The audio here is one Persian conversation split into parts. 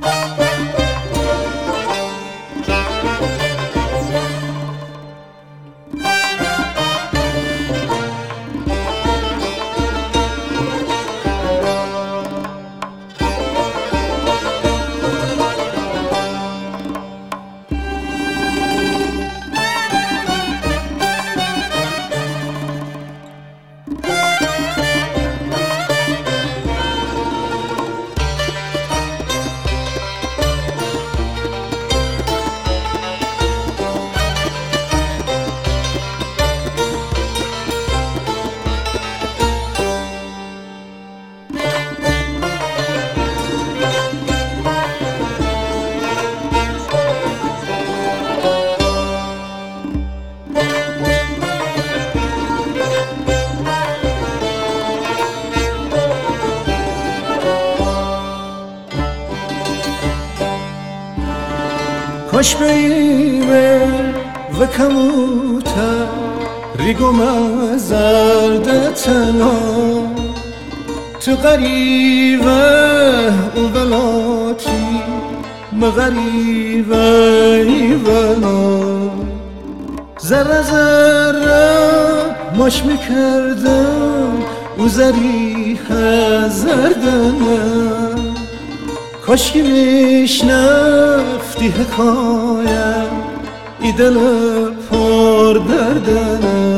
Música کموتر ریگو مزردتنا تو غریبه و بلاتی مغریبه ایونا ذره ذره ماش می‌کردم و زریح زردنم کاشکی میشنفتی حکایم ای دل پر دردنم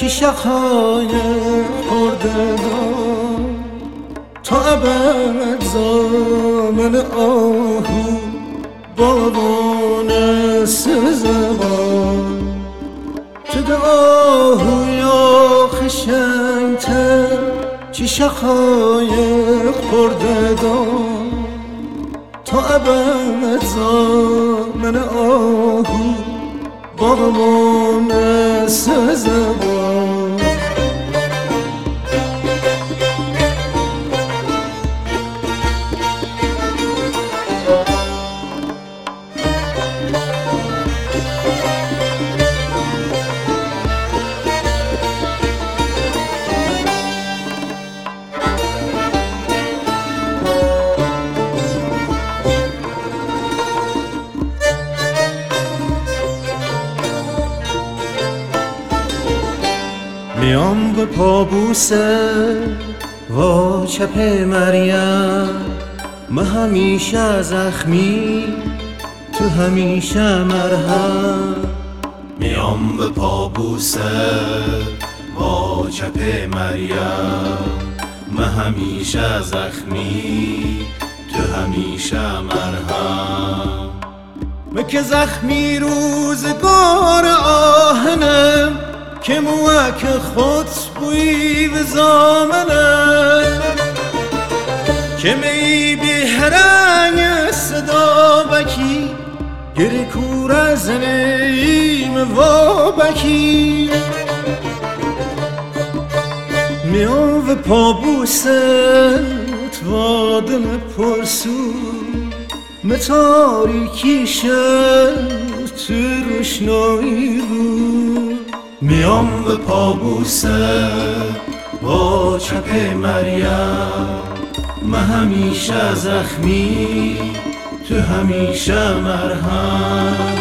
چی شخای خورده تا ابد زامن آهو بابان سزبان تو آهو یا خشنگتر چی شخای خورده تا ابد زامن آهو بابان sözü bu میام به پابوسه و چپ مریم ما همیشه زخمی تو همیشه مرهم. میام به پابوسه با چپ مریم ما همیشه زخمی تو همیشه مرهم. من که زخمی روزگار آهنم که موک خود بوی و زامنه که می بی هرنگ صدا بکی گری کور از نیم و بکی میان و پابوست و دل پرسو متاریکی شد تو روشنایی بود. میام به پابوسه با چپ مریم. من همیشه زخمی تو همیشه مرهم.